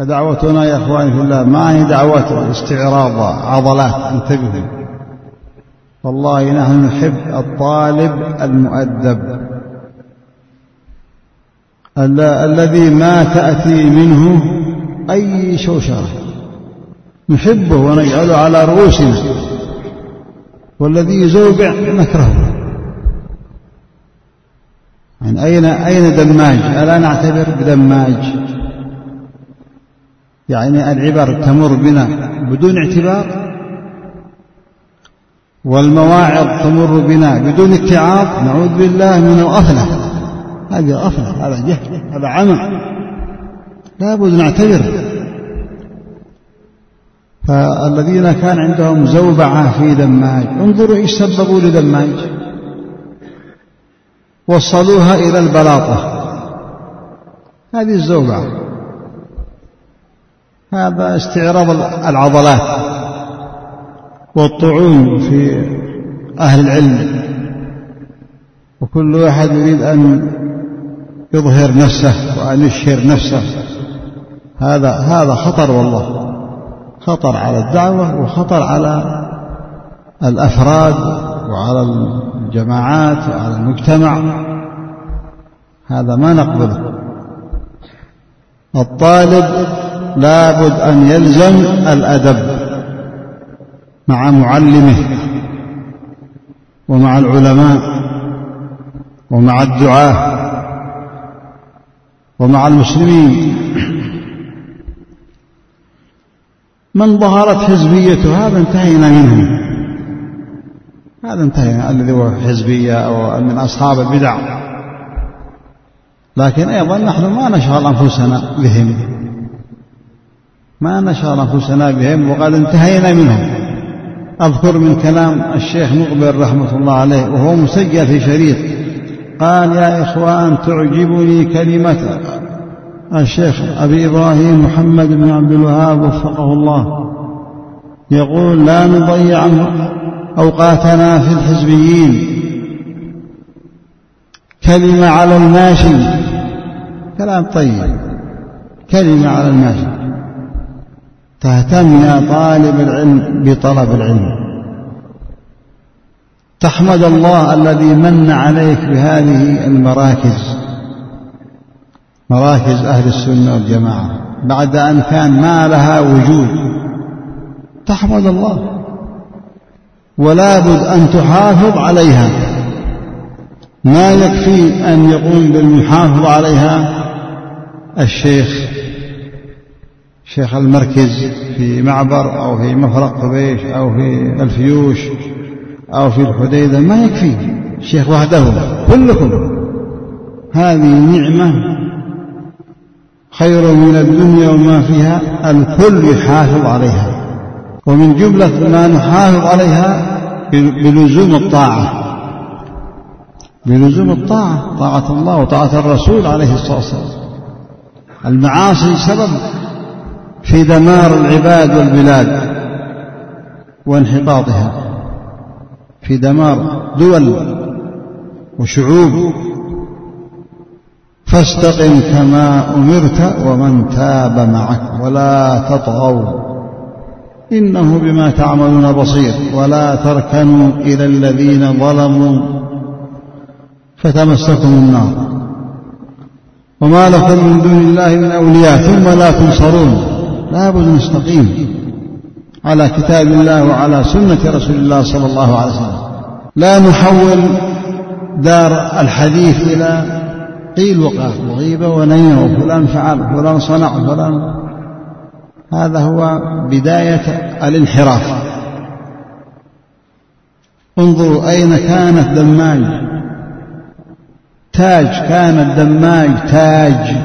فدعوتنا يا إخواني في الله ما هي دعوة استعراض عضلات انتبهوا. والله نحن نحب الطالب المؤدب. الذي ما تأتي منه أي شوشرة. نحبه ونجعله على رؤوسنا. والذي يزوبع نكرهه يعني أين أين دماج؟ ألا نعتبر بدماج؟ يعني العبر تمر بنا بدون اعتبار والمواعظ تمر بنا بدون اتعاظ نعوذ بالله من الغفلة هذه غفلة هذا جهل هذا عمى لابد نعتبر فالذين كان عندهم زوبعة في دماج انظروا إيش سببوا لدماج. وصلوها إلى البلاطة. هذه الزوبعة. هذا استعراض العضلات والطعون في أهل العلم. وكل واحد يريد أن يظهر نفسه وأن يشهر نفسه. هذا هذا خطر والله. خطر على الدعوة وخطر على الأفراد وعلى الجماعات وعلى المجتمع. هذا ما نقبله. الطالب لابد أن يلزم الأدب مع معلمه ومع العلماء ومع الدعاة ومع المسلمين. من ظهرت حزبيته؟ هذا انتهينا منه. هذا انتهينا. الذي هو حزبية أو من أصحاب البدع. لكن أيضا نحن ما نشغل أنفسنا بهم. ما نشغل أنفسنا بهم وقد انتهينا منهم. أذكر من كلام الشيخ مقبل رحمة الله عليه وهو مسجل في شريط. قال يا إخوان تعجبني كلمة الشيخ أبي إبراهيم محمد بن عبد الوهاب وفقه الله. يقول لا نضيع أوقاتنا في الحزبيين. كلمة على الماشي. كلام طيب. كلمة على الماشي. تهتم يا طالب العلم بطلب العلم. تحمد الله الذي من عليك بهذه المراكز مراكز أهل السنة والجماعة بعد أن كان ما لها وجود. تحمد الله. ولا بد أن تحافظ عليها. ما يكفي أن يقوم بالمحافظة عليها الشيخ شيخ المركز في معبر أو في مفرق قبيش أو في الفيوش أو في الحديدة ما يكفي. شيخ وحده كلكم. هذه نعمة خير من الدنيا وما فيها الكل يحافظ عليها. ومن جملة ما نحافظ عليها بلزوم الطاعة. بلزوم الطاعة طاعة الله وطاعة الرسول عليه الصلاة والسلام. المعاصي سبب في دمار العباد والبلاد وانحطاطها في دمار دول وشعوب. فاستقم كما أمرت ومن تاب معك ولا تطغوا. إنه بما تعملون بصير ولا تركنوا إلى الذين ظلموا. فتمسكم النار. وما لكم من دون الله من أولياء ثم لا تنصرون. لا بد نستقيم على كتاب الله وعلى سنة رسول الله صلى الله عليه وسلم. لا نحول دار الحديث إلى قيل وقال وغيبة ونيمة وفلان فعل وفلان صنع وفلان هذا هو بداية الانحراف. انظروا أين كانت دماج تاج كان الدماج تاج.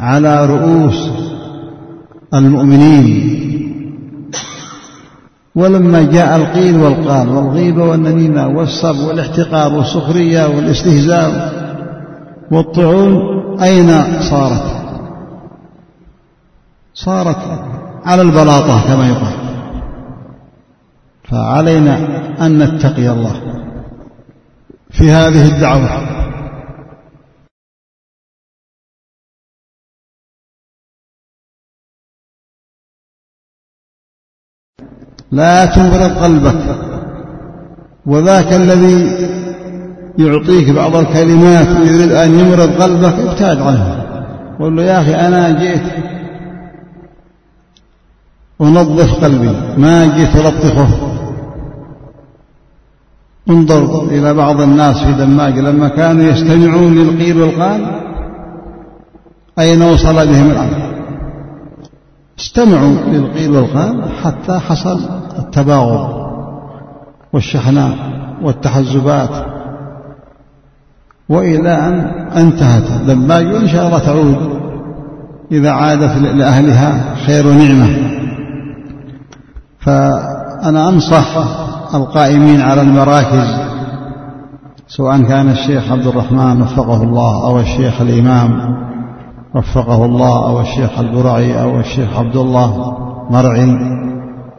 على رؤوس المؤمنين. ولما جاء القيل والقال والغيبة والنميمة والصب والاحتقار والسخرية والاستهزاء والطعون أين صارت؟ صارت على البلاطة كما يقال. فعلينا أن نتقي الله في هذه الدعوة. لا تمرض قلبك وذاك الذي يعطيك بعض الكلمات ويريد أن يمرض قلبك ابتعد عنه. قل له يا أخي أنا جئت أنظف قلبي. ما جئت ألطخه انظر إلى بعض الناس في دماج لما كانوا يستمعون للقيل والقال أين وصل بهم الأمر؟ استمعوا للقيل والقال حتى حصل التباغض والشحناء والتحزبات وإلى أن انتهت. دماج وإن شاء الله تعود إذا عادت لأهلها خير نعمة فأنا أنصح القائمين على المراكز سواء كان الشيخ عبد الرحمن وفقه الله أو الشيخ الإمام وفقه الله أو الشيخ البرعي أو الشيخ عبد الله مرعي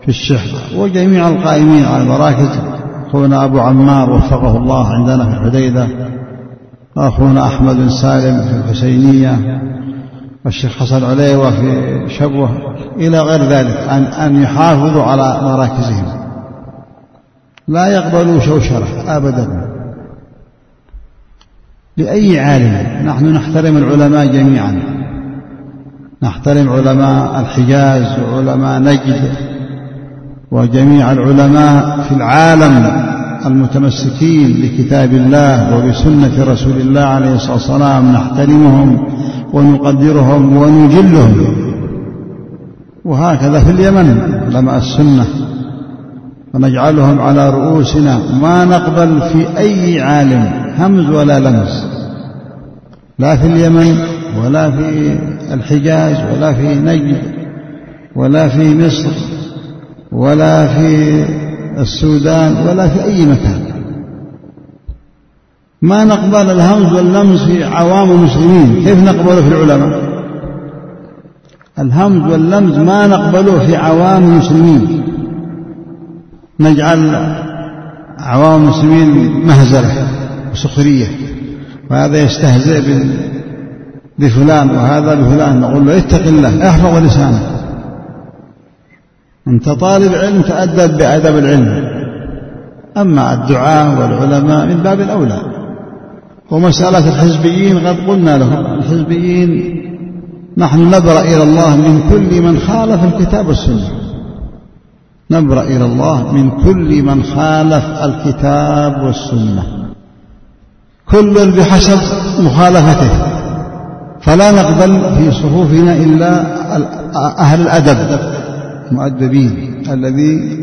في الشيخ وجميع القائمين على المراكز. أخونا أبو عمار وفقه الله عندنا في الحديدة أخونا أحمد بن سالم في الحسينية. والشيخ حسن عليوة في شبوة. إلى غير ذلك. أن أن يحافظوا على مراكزهم. لا يقبلوا شوشرة أبدا. لأي عالم. نحن نحترم العلماء جميعا. نحترم علماء الحجاز وعلماء نجد وجميع العلماء في العالم المتمسكين بكتاب الله وبسنة رسول الله عليه الصلاة والسلام. نحترمهم ونقدرهم ونجلهم. وهكذا في اليمن علماء السنة. ونجعلهم على رؤوسنا. ما نقبل في أي عالم همز ولا لمز. لا في اليمن ولا في الحجاز ولا في نجد ولا في مصر ولا في السودان ولا في أي مكان. ما نقبل الهمز واللمز في عوام المسلمين. كيف نقبله في العلماء؟ الهمز واللمز ما نقبله في عوام المسلمين. نجعل عوام المسلمين مهزلة وسخرية. وهذا يستهزئ بفلان وهذا بفلان. نقول له اتق الله احفظ لسانك. أنت طالب علم تأدب بأدب العلم. أما الدعاء والعلماء من باب الأولى. ومسألة الحزبيين قد قلنا لهم الحزبيين نحن نبرأ إلى الله من كل من خالف الكتاب والسنة. نبرأ إلى الله من كل من خالف الكتاب والسنة. كل بحسب مخالفته. فلا نقبل في صفوفنا إلا أهل الأدب المؤدبين الذي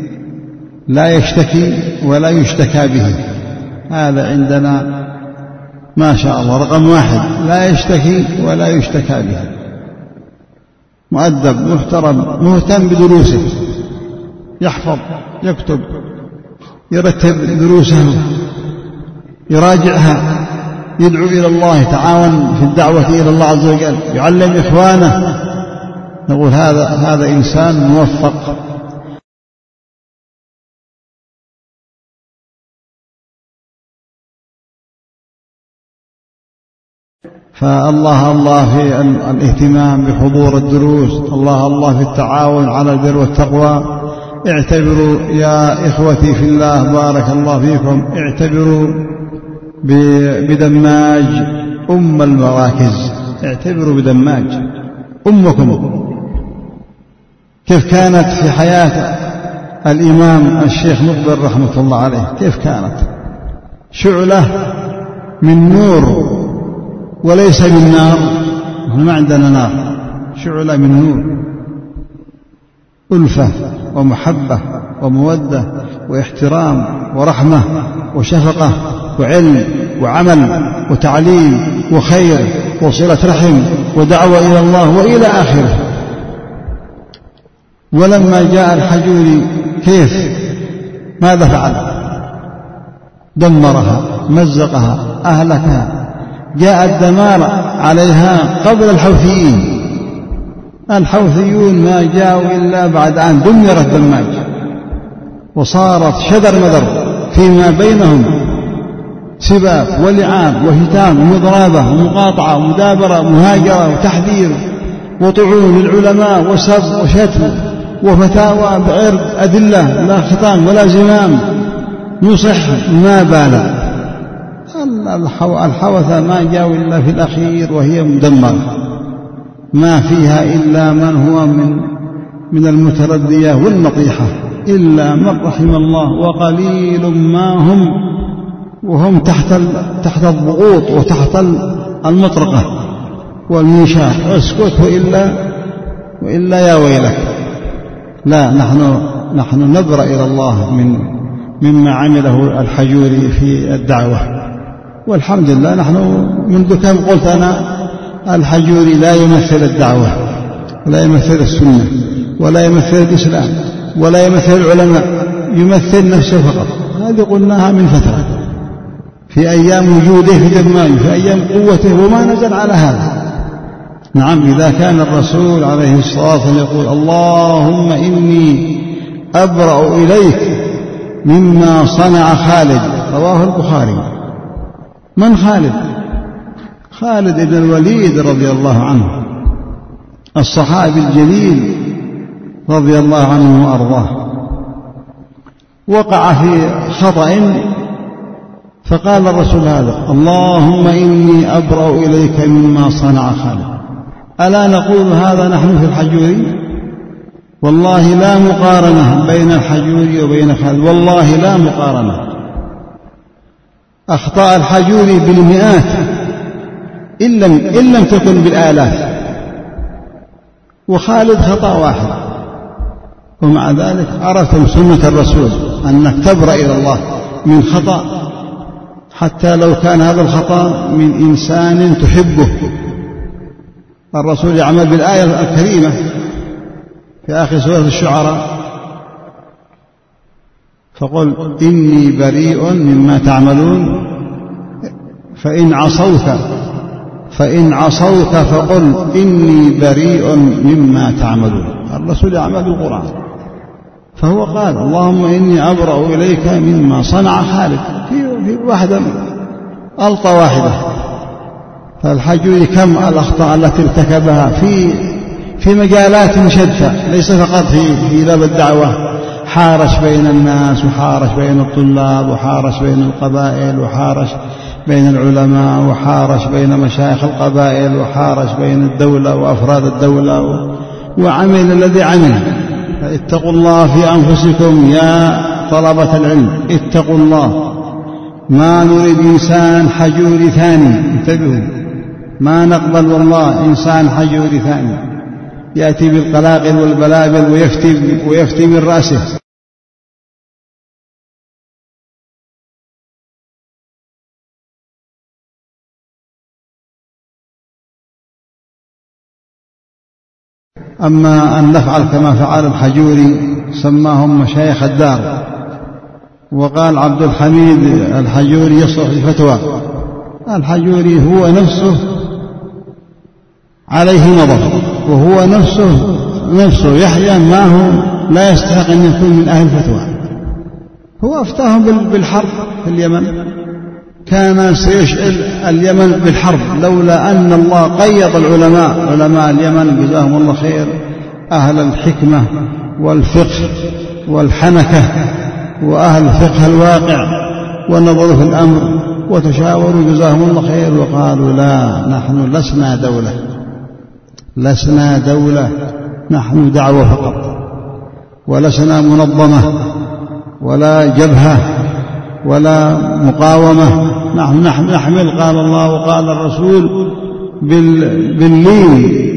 لا يشتكي ولا يشتكى به. هذا عندنا ما شاء الله رقم واحد. لا يشتكي ولا يشتكى به. مؤدب محترم مهتم بدروسه. يحفظ يكتب يرتب دروسه يراجعها. يدعو إلى الله يتعاون في الدعوة إلى الله عز وجل يعلم إخوانه. نقول هذا هذا إنسان موفق. فالله الله في الاهتمام بحضور الدروس الله الله في التعاون على البر والتقوى. اعتبروا يا إخوتي في الله بارك الله فيكم. اعتبروا بدماج أم المراكز. اعتبروا بدماج. أمكم. كيف كانت في حياة الإمام الشيخ مقبل رحمة الله عليه؟ كيف كانت؟ شعلة من نور وليس من نار. ما عندنا نار. شعلة من نور. ألفة ومحبة ومودة واحترام ورحمة. وشفقة وعلم وعمل وتعليم وخير وصلة رحم ودعوة إلى الله وإلى آخره. ولما جاء الحجوري كيف؟ ماذا فعل؟ دمرها مزقها أهلكها. جاء الدمار عليها قبل الحوثيين. الحوثيون ما جاءوا إلا بعد أن دمرت دماج. وصارت شذر مذر. فيما بينهم سباق ولعاب وهتام ومضرابة ومقاطعة ومدابرة ومهاجرة وتحذير وطعون للعلماء وسب وشتم وفتاوى بعرض أدلة لا ختام ولا زمام يصح ما بالغ الحوثة ما جاءوا إلا في الأخير وهي مدمرة. ما فيها إلا من هو من من المتردية والنطيحة إلا من رحم الله وقليل ما هم وهم تحت تحت الضغوط وتحت المطرقة والمنشار. اسكت وإلا وإلا يا ويلك. لا نحن نحن نبرأ إلى الله من مما عمله الحجوري في الدعوة. والحمد لله نحن منذ كم قلت أنا الحجوري لا يمثل الدعوة ولا يمثل السنة ولا يمثل الإسلام. ولا يمثل العلماء يمثل نفسه فقط. هذه قلناها من فترة. في أيام وجوده في دمام في أيام قوته وما نزل على هذا. نعم إذا كان الرسول عليه الصلاة والسلام يقول اللهم إني أبرأ إليك مما صنع خالد. رواه البخاري. من خالد؟ خالد بن الوليد رضي الله عنه الصحابي الجليل. رضي الله عنه وأرضاه. وقع في خطأ فقال الرسول هذا اللهم إني أبرأ إليك مما صنع خالد. ألا نقول هذا نحن في الحجوري والله لا مقارنة بين الحجوري وبين خالد والله لا مقارنة. أخطاء الحجوري بالمئات إن لم, إن لم تكن بالآلاف. وخالد خطأ واحد. ومع ذلك عرفتم سنة الرسول أنك تبرأ إلى الله من خطأ حتى لو كان هذا الخطأ من إنسان تحبه. الرسول يعمل بالآية الكريمة في آخر سورة الشعراء فقل إني بريء مما تعملون فإن عصوك فإن عصوك فقل إني بريء مما تعملون. الرسول يعمل القرآن فهو قال اللهم إني أبرأ إليك مما صنع خالد. في, في واحدة ألطة واحدة. فالحج كم الأخطاء التي ارتكبها في في مجالات شتى ليس فقط في في باب الدعوة. حارش بين الناس وحارش بين الطلاب وحارش بين القبائل وحارش بين العلماء وحارش بين مشايخ القبائل وحارش بين الدولة وأفراد الدولة. وعمل الذي عمل. فاتقوا الله في أنفسكم يا طلبة العلم اتقوا الله. ما نريد إنسان حجور ثاني انتبهوا. ما نقبل والله إنسان حجور ثاني. يأتي بالقلاقل والبلابل ويفتي, ويفتي من رأسه. أما أن نفعل كما فعل الحجوري سماهم مشايخ الدار. وقال عبد الحميد الحجوري يصلح الفتوى الحجوري هو نفسه عليه نظر وهو نفسه نفسه يحيى ما هو لا يستحق أن يكون من أهل الفتوى. هو أفتاهم بالحرب في اليمن. كان سيشعل اليمن بالحرب لولا أن الله قيض العلماء علماء اليمن جزاهم الله خير أهل الحكمة والفقه والحنكة وأهل فقه الواقع ونظروا في الأمر وتشاوروا جزاهم الله خير وقالوا لا نحن لسنا دولة لسنا دولة نحن دعوة فقط ولسنا منظمة ولا جبهة ولا مقاومة نحن نحمل قال الله وقال الرسول باللين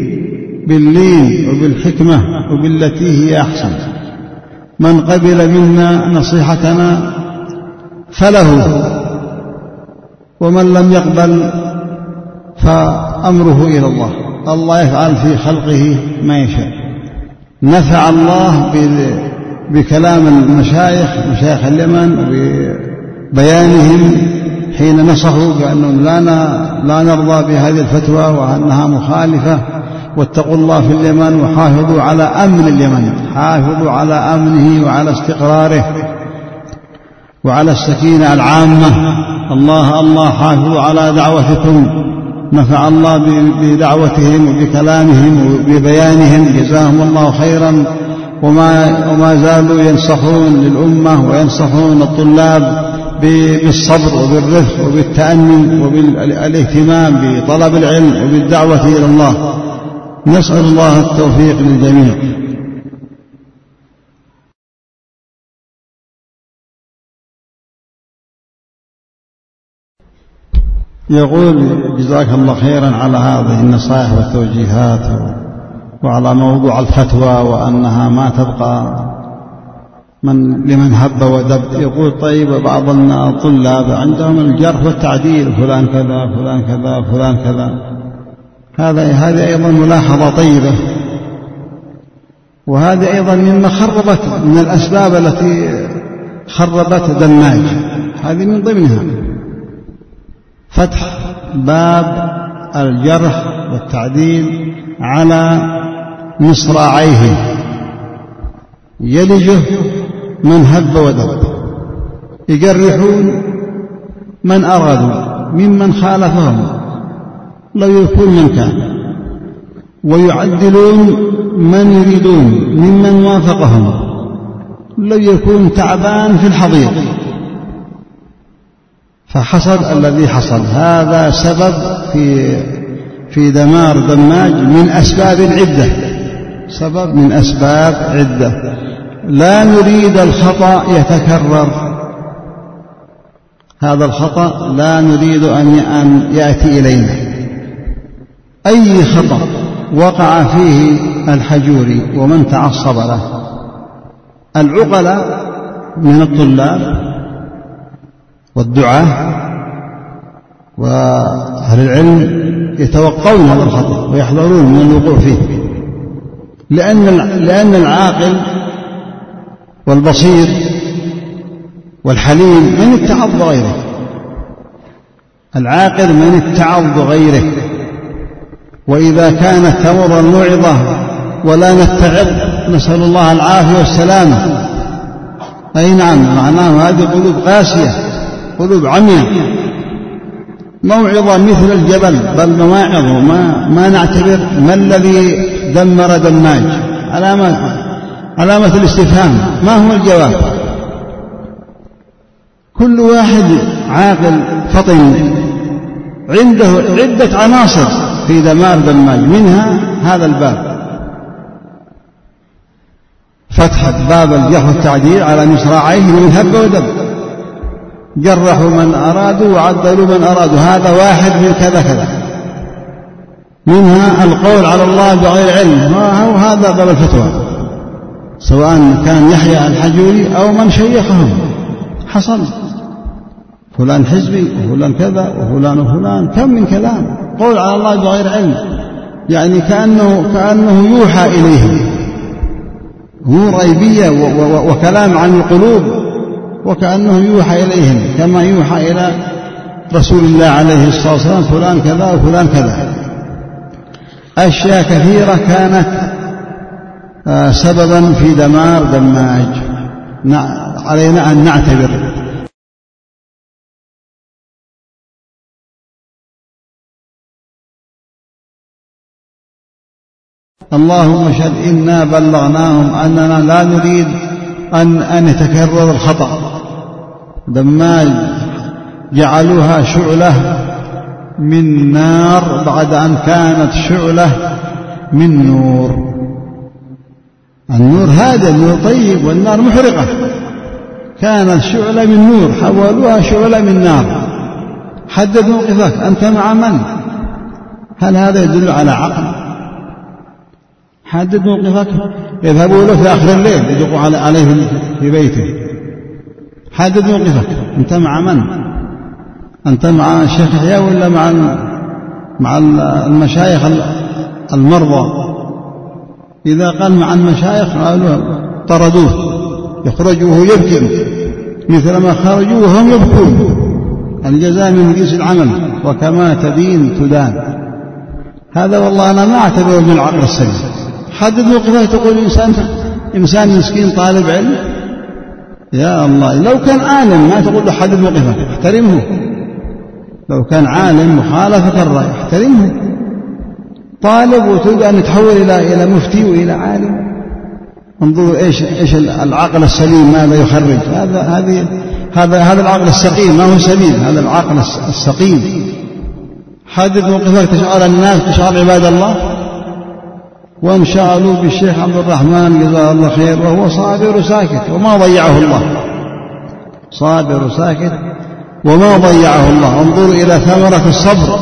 باللين وبالحكمة وبالتي هي أحسن. من قبل منا نصيحتنا فله ومن لم يقبل فأمره إلى الله. الله يفعل في خلقه ما يشاء. نفع الله بكلام المشايخ مشايخ اليمن بيانهم حين نصحوا بأنهم لا لا نرضى بهذه الفتوى وأنها مخالفة. واتقوا الله في اليمن وحافظوا على أمن اليمن. حافظوا على أمنه وعلى استقراره وعلى السكينة العامة. الله الله حافظوا على دعوتكم. نفع الله بدعوتهم وبكلامهم وببيانهم. جزاهم الله خيرا. وما, وما زالوا ينصحون للأمة وينصحون الطلاب. بالصبر وبالرفق وبالتأني وبالاهتمام بطلب العلم وبالدعوة إلى الله. نسأل الله التوفيق للجميع. يقول جزاك الله خيرا على هذه النصائح والتوجيهات وعلى موضوع الفتوى وأنها ما تبقى من لمن هب ودب. يقول طيب بعض الطلاب عندهم الجرح والتعديل فلان كذا فلان كذا فلان كذا. هذا هذه أيضا ملاحظة طيبة. وهذه أيضا مما خربت من الأسباب التي خربت دماج. هذه من ضمنها فتح باب الجرح والتعديل على مصراعيه. يلجه من هب ودب. يجرحون من أرادوا ممن خالفهم. لو يكون من كان. ويعدلون من يريدون ممن وافقهم. لو يكون تعبان في الحضيض. فحصل الذي حصل. هذا سبب في في دمار دماج من أسباب عدة سبب من أسباب عدة. لا نريد الخطأ يتكرر. هذا الخطأ لا نريد أن يأتي إلينا. أي خطأ وقع فيه الحجوري ومن تعصب له؟ العقلاء من الطلاب والدعاة وأهل العلم يتوقون هذا الخطأ ويحذرون من الوقوع فيه. لأن لأن العاقل والبصير والحليم من اتعظ بغيره العاقل من اتعظ بغيره وإذا كانت تمر الموعظة ولا نتعظ نسأل الله العافية والسلامة. أي نعم معناه هذه قلوب قاسية قلوب عمياء. موعظة مثل الجبل بل مواعظ ما, ما نعتبر ما الذي دمر دماج. علامة علامة الاستفهام. ما هو الجواب؟ كل واحد عاقل فطن عنده عدة عناصر في دمار دماج منها هذا الباب. فتح باب الجرح والتعديل على مصراعيه من هب ودب جرحوا من أرادوا وعدلوا من أرادوا. هذا واحد من كذا كذا. منها القول على الله بغير علم. وهذا باب الفتوى؟ سواء كان يحيى الحجوري أو من شيخهم. حصل. فلان حزبي وفلان كذا وفلان وفلان. كم من كلام. قول على الله بغير علم. يعني كأنه كأنه يوحى إليهم أمور غيبية وكلام عن القلوب. وكأنه يوحى إليهم. كما يوحى إلى رسول الله عليه الصلاة والسلام. فلان كذا وفلان كذا. أشياء كثيرة كانت سببا في دمار دماج. علينا أن نعتبر. اللهم اشهد إنا بلغناهم أننا لا نريد أن أن يتكرر الخطأ. دماج جعلوها شعلة من نار بعد أن كانت شعلة من نور. النور هذا النور طيب والنار محرقة. كانت شعلة من نور حولوها شعلة من نار. حدد موقفك أنت مع من؟ هل هذا يدل على عقل؟ حدد موقفك. يذهبوا له في آخر الليل يدقوا عليه في بيته. حدد موقفك. أنت مع من؟ أنت مع الشيخ يحيى ولا مع مع المشايخ المرضى؟ إذا قال مع المشايخ قالوا طردوه يخرج وهو يبكي. مثل ما خرجوا وهم يبكون. الجزاء من جنس العمل وكما تدين تدان. هذا والله أنا ما أعتبره من العقل السليم. حدد موقفه تقول إنسان إنسان مسكين طالب علم؟ يا الله لو كان عالم ما تقول له حدد موقفك احترمه. لو كان عالم مخالفة الرأي احترمه. طالب وتريد أن تحول إلى إلى مفتي وإلى عالم. انظروا إيش إيش العقل السليم ماذا يخرج؟ هذا هذه هذا هذا العقل السقيم. ما هو سليم؟ هذا العقل السقيم. حدد موقفك تشعر الناس تشعر عباد الله؟ وانشغلوا بالشيخ عبد الرحمن جزاه الله خير وهو صابر ساكت وما ضيعه الله. صابر ساكت وما ضيعه الله. انظروا إلى ثمرة الصبر.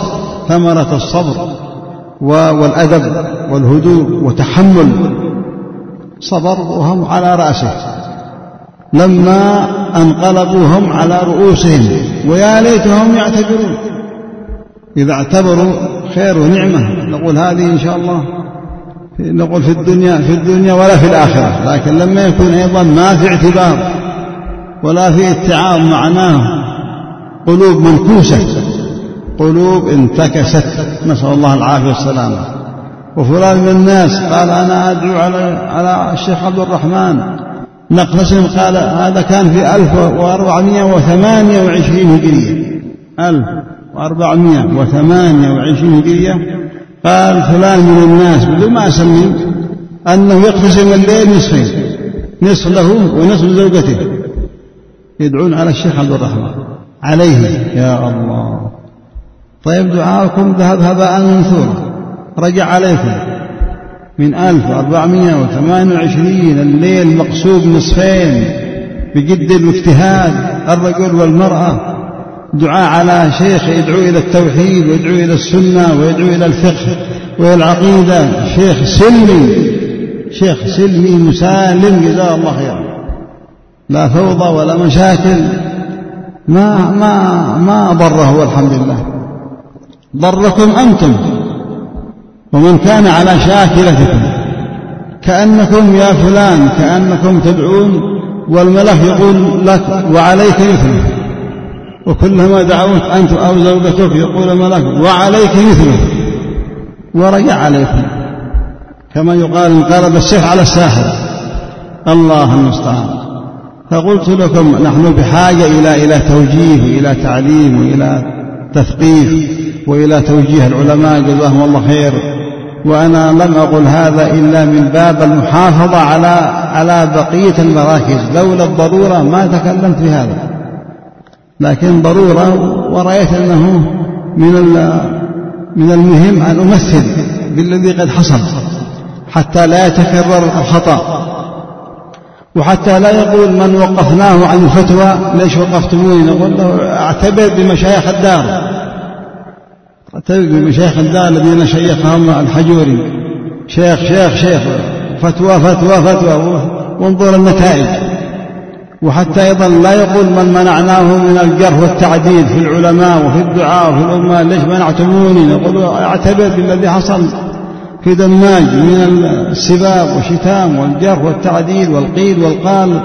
ثمرة الصبر. والأدب والهدوء وتحمل صبر وهم على رأسه. لما انقلبوا هم على رؤوسهم ويا ليتهم يعتبرون. إذا اعتبروا خير ونعمة. نقول هذه إن شاء الله نقول في الدنيا في الدنيا ولا في الآخرة. لكن لما يكون أيضا ما في اعتبار ولا في اتعاظ معناه قلوب منكوسة. قلوب انتكست. نسأل الله العافية والسلامة. وفلان من الناس قال أنا أدعو على على الشيخ عبد الرحمن. نقتسم قال هذا كان في 1428 هجرية. 1428 هجرية. قال فلان من الناس بدون ما أسميه أنه يقتسم الليل نصفين. نصف له ونصف لزوجته يدعون على الشيخ عبد الرحمن. عليه. يا الله. طيب دعاءكم ذهب هباء منثورا رجع عليكم. من ألف وأربعمائة وثمان وعشرين الليل مقسوم نصفين بجد واجتهاد الرجل والمرأة. دعاء على شيخ يدعو إلى التوحيد ويدعو إلى السنة ويدعو إلى الفقه وإلى العقيدة. شيخ سلمي شيخ سلمي مسالم جزاه الله خيرا. لا فوضى ولا مشاكل. ما ما ما ضره والحمد لله. ضركم أنتم ومن كان على شاكلتكم كأنكم يا فلان كأنكم تدعون والملك يقول لك وعليك مثله وكلما دعوت أنت أو زوجتك يقول الملك وعليك مثله ورجع عليكم كما يقال انقلب السيف على الساحر الله المستعان فقلت لكم نحن بحاجة إلى إلى توجيه وإلى تعليم وإلى تثقيف وإلى توجيه العلماء جزاهم الله خير. وأنا لم أقل هذا إلا من باب المحافظة على على بقية المراكز. لولا الضرورة ما تكلمت في هذا. لكن ضرورة ورأيت أنه من من المهم أن أمثل بالذي قد حصل حتى لا يتكرر الخطأ. وحتى لا يقول من وقفناه عن الفتوى ليش وقفتموني؟ نقول له اعتبر بمشايخ الدار. اعتبر بمشايخ الدار الذين شيخهم الحجوري. شيخ شيخ شيخ. فتوى فتوى فتوى. وانظر النتائج. وحتى أيضا لا يقول من منعناه من الجرح والتعديل في العلماء وفي الدعاء وفي الأمة ليش منعتموني؟ نقول اعتبر بالذي حصل في دماج من السباب والشتام والجرح والتعديل والقيل والقال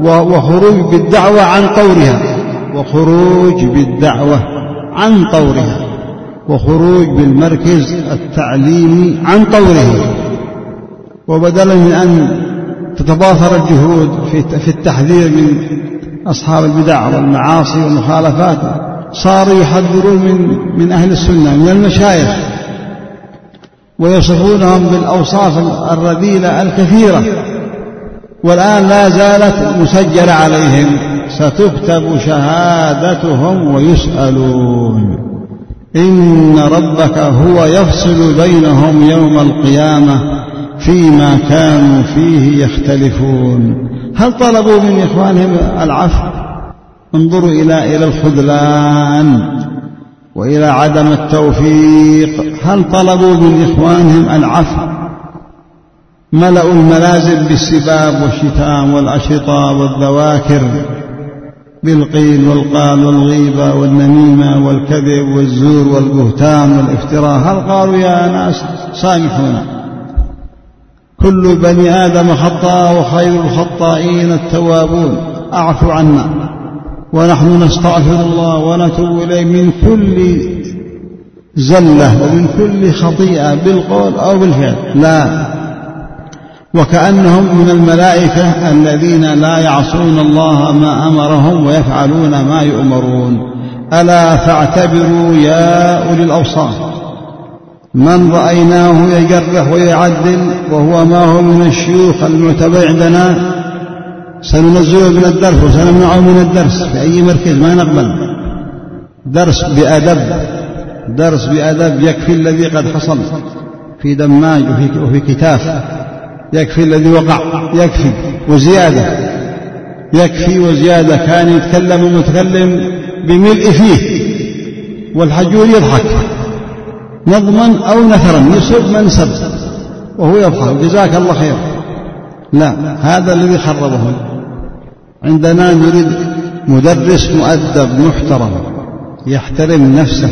وخروج بالدعوة عن طورها وخروج بالدعوة عن طورها وخروج بالمركز التعليمي عن طوره. وبدلا من أن تتباثر الجهود في التحذير من أصحاب البدع والمعاصي والمخالفات صاروا يحذرون من من أهل السنة من المشايخ ويصفونهم بالأوصاف الرذيلة الكثيرة. والآن لا زالت مسجلة عليهم ستكتب شهادتهم ويسألون. إن ربك هو يفصل بينهم يوم القيامة فيما كانوا فيه يختلفون. هل طلبوا من إخوانهم العفو؟ انظروا إلى إلى الخذلان وإلى عدم التوفيق. هل طلبوا من إخوانهم العفو؟ ملأوا الملازم بالسباب والشتام والأشرطة والذواكر. بالقيل والقال والغيبة والنميمة والكذب والزور والبهتان والإفتراء. هل قالوا يا ناس سامحونا؟ كل بني آدم خطاء وخير الخطائين التوابون. أعفو عنا. ونحن نستغفر الله ونتوب إليه من كل زلة ومن كل خطيئة بالقول أو بالفعل. لا. وكأنهم من الملائكة الذين لا يعصون الله ما أمرهم ويفعلون ما يؤمرون. ألا فاعتبروا يا أولي الأوصاف. من رأيناه يجرح ويعدل وهو ما هو من الشيوخ المعتبر عندنا سننزله من الدرس وسنمنعه من الدرس في أي مركز؟ ما نقبل. درس بأدب. درس بأدب يكفي الذي قد حصل في دماج وفي, وفي كتاف. يكفي الذي وقع يكفي وزيادة يكفي وزيادة. كان يتكلم المتكلم بملء فيه والحجور يضحك نظما أو نثرا يسب من سب وهو يضحك. جزاك الله خير. لا هذا الذي خربه عندنا نريد مدرس مؤدب محترم يحترم نفسه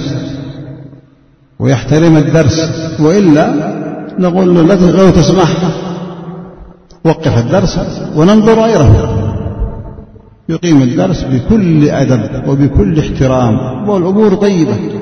ويحترم الدرس وإلا نقول له لا تسمح. وقف الدرس وننظر غيره. يقيم الدرس بكل أدب وبكل احترام. والأمور طيبة.